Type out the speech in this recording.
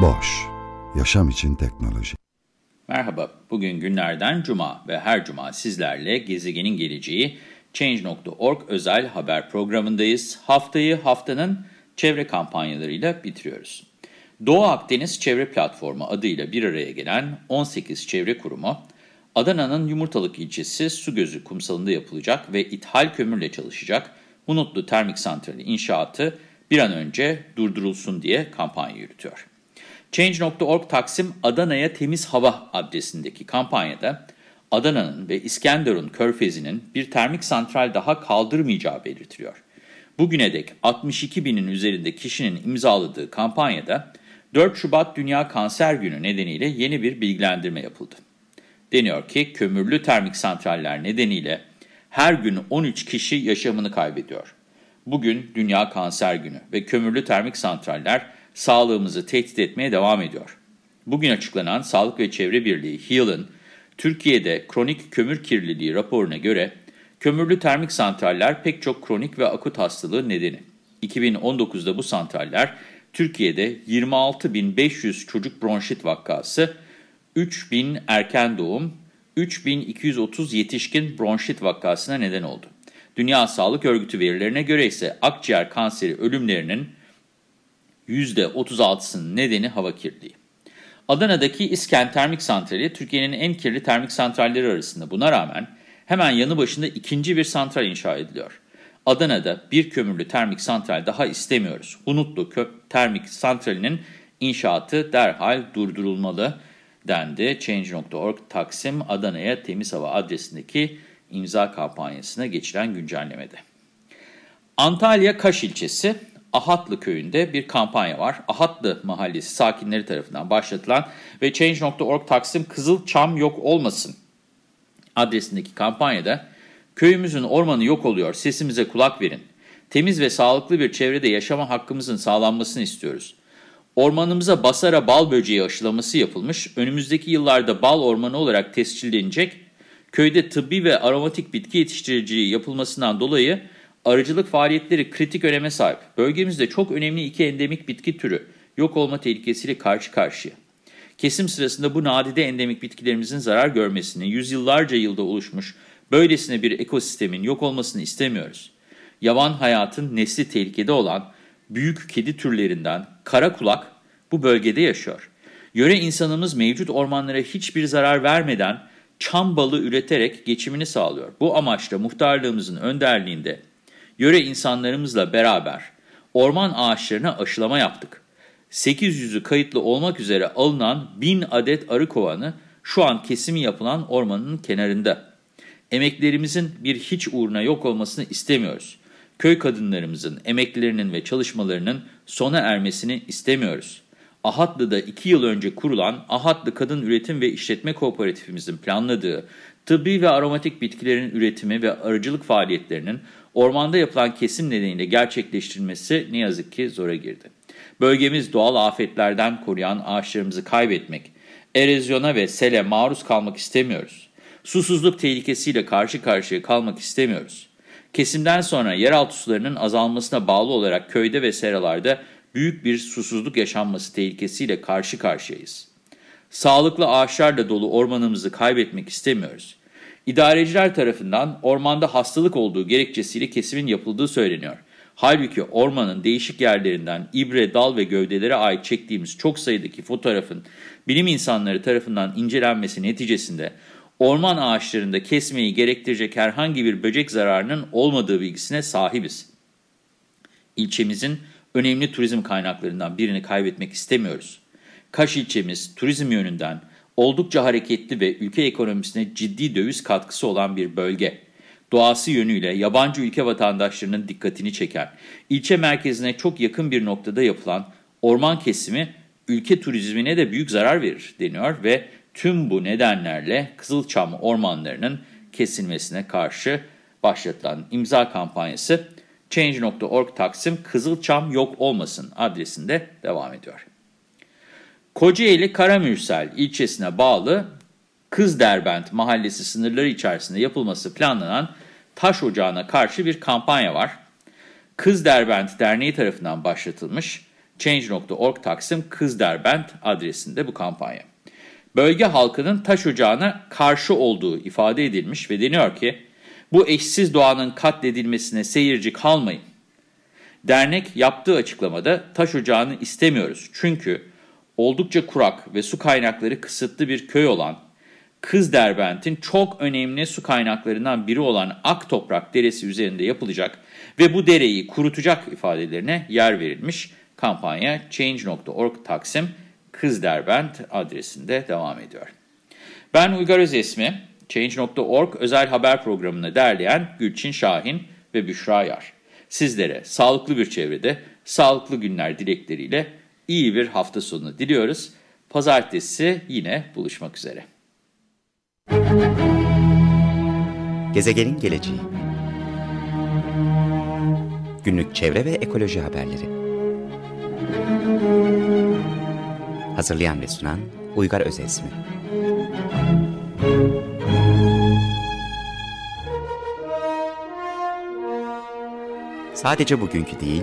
Boş, yaşam için teknoloji. Merhaba, bugün günlerden cuma ve her cuma sizlerle gezegenin geleceği Change.org özel haber programındayız. Haftayı haftanın çevre kampanyalarıyla bitiriyoruz. Doğu Akdeniz Çevre Platformu adıyla bir araya gelen 18 çevre kurumu, Adana'nın Yumurtalık ilçesi Sugözü kumsalında yapılacak ve ithal kömürle çalışacak Hunutlu Termik Santrali inşaatı bir an önce durdurulsun diye kampanya yürütüyor. Change.org Taksim Adana'ya Temiz Hava adresindeki kampanyada Adana'nın ve İskenderun körfezinin bir termik santral daha kaldırmayacağı belirtiliyor. Bugüne dek 62 binin üzerinde kişinin imzaladığı kampanyada 4 Şubat Dünya Kanser Günü nedeniyle yeni bir bilgilendirme yapıldı. Deniyor ki kömürlü termik santraller nedeniyle her gün 13 kişi yaşamını kaybediyor. Bugün Dünya Kanser Günü ve kömürlü termik santraller sağlığımızı tehdit etmeye devam ediyor. Bugün açıklanan Sağlık ve Çevre Birliği HEAL'ın Türkiye'de kronik kömür kirliliği raporuna göre kömürlü termik santraller pek çok kronik ve akut hastalığı nedeni. 2019'da bu santraller Türkiye'de 26.500 çocuk bronşit vakası, 3.000 erken doğum, 3.230 yetişkin bronşit vakasına neden oldu. Dünya Sağlık Örgütü verilerine göre ise akciğer kanseri ölümlerinin %36'sının nedeni hava kirliliği. Adana'daki İsken Termik Santrali Türkiye'nin en kirli termik santralleri arasında. Buna rağmen hemen yanı başında ikinci bir santral inşa ediliyor. Adana'da bir kömürlü termik santral daha istemiyoruz. Hunutlu Termik Santrali'nin inşaatı derhal durdurulmalı dendi. Change.org Taksim Adana'ya Temiz Hava adresindeki imza kampanyasına geçiren güncellemede. Antalya Kaş ilçesi Ahatlı köyünde bir kampanya var. Ahatlı mahallesi sakinleri tarafından başlatılan ve Change.org Taksim Kızıl Çam Yok Olmasın adresindeki kampanyada köyümüzün ormanı yok oluyor sesimize kulak verin. Temiz ve sağlıklı bir çevrede yaşama hakkımızın sağlanmasını istiyoruz. Ormanımıza basara bal böceği aşılaması yapılmış, önümüzdeki yıllarda bal ormanı olarak tescillenecek, köyde tıbbi ve aromatik bitki yetiştiriciliği yapılmasından dolayı arıcılık faaliyetleri kritik öneme sahip. Bölgemizde çok önemli iki endemik bitki türü yok olma tehlikesiyle karşı karşıya. Kesim sırasında bu nadide endemik bitkilerimizin zarar görmesini, yüzyıllarca yılda oluşmuş böylesine bir ekosistemin yok olmasını istemiyoruz. Yaban hayatın nesli tehlikede olan büyük kedi türlerinden kara kulak bu bölgede yaşıyor. Yöre insanımız mevcut ormanlara hiçbir zarar vermeden çam balı üreterek geçimini sağlıyor. Bu amaçla muhtarlığımızın önderliğinde yöre insanlarımızla beraber orman ağaçlarına aşılama yaptık. 800'ü kayıtlı olmak üzere alınan 1000 adet arı kovanı şu an kesimi yapılan ormanın kenarında. Emeklerimizin bir hiç uğruna yok olmasını istemiyoruz. Köy kadınlarımızın emeklerinin ve çalışmalarının sona ermesini istemiyoruz. Ahatlı'da 2 yıl önce kurulan Ahatlı Kadın Üretim ve İşletme Kooperatifimizin planladığı tıbbi ve aromatik bitkilerin üretimi ve arıcılık faaliyetlerinin ormanda yapılan kesim nedeniyle gerçekleştirilmesi ne yazık ki zora girdi. Bölgemiz doğal afetlerden koruyan ağaçlarımızı kaybetmek, erozyona ve sele maruz kalmak istemiyoruz. Susuzluk tehlikesiyle karşı karşıya kalmak istemiyoruz. Kesimden sonra yeraltı sularının azalmasına bağlı olarak köyde ve seralarda büyük bir susuzluk yaşanması tehlikesiyle karşı karşıyayız. Sağlıklı ağaçlarla dolu ormanımızı kaybetmek istemiyoruz. İdareciler tarafından ormanda hastalık olduğu gerekçesiyle kesimin yapıldığı söyleniyor. Halbuki ormanın değişik yerlerinden ibre, dal ve gövdelere ait çektiğimiz çok sayıdaki fotoğrafın bilim insanları tarafından incelenmesi neticesinde orman ağaçlarında kesmeyi gerektirecek herhangi bir böcek zararının olmadığı bilgisine sahibiz. İlçemizin önemli turizm kaynaklarından birini kaybetmek istemiyoruz. Kaş ilçemiz turizm yönünden oldukça hareketli ve ülke ekonomisine ciddi döviz katkısı olan bir bölge. doğası yönüyle yabancı ülke vatandaşlarının dikkatini çeken, ilçe merkezine çok yakın bir noktada yapılan orman kesimi ülke turizmine de büyük zarar verir deniyor ve tüm bu nedenlerle Kızılçam ormanlarının kesilmesine karşı başlatılan imza kampanyası Change.org Taksim Kızılçam yok olmasın adresinde devam ediyor. Kocaeli Karamürsel ilçesine bağlı Kızderbent mahallesi sınırları içerisinde yapılması planlanan taş ocağına karşı bir kampanya var. Kızderbent Derneği tarafından başlatılmış Change.org Taksim Kızderbent adresinde bu kampanya. Bölge halkının taş ocağına karşı olduğu ifade edilmiş ve deniyor ki bu eşsiz doğanın katledilmesine seyirci kalmayın. Dernek yaptığı açıklamada taş ocağını istemiyoruz çünkü oldukça kurak ve su kaynakları kısıtlı bir köy olan Kızderbent'in çok önemli su kaynaklarından biri olan Ak Toprak Deresi üzerinde yapılacak ve bu dereyi kurutacak ifadelerine yer verilmiş. Kampanya Change.org Taksim Kızderbent adresinde devam ediyor. Ben Uygar Özesmi, Change.org özel haber programını derleyen Gülçin Şahin ve Büşra Yar. Sizlere sağlıklı bir çevrede, sağlıklı günler dilekleriyle iyi bir hafta sonu diliyoruz. Pazartesi yine buluşmak üzere. Gezegenin geleceği Günlük çevre ve ekoloji haberleri Hazırlayan ve sunan Uygar Özesmi Sadece bugünkü değil,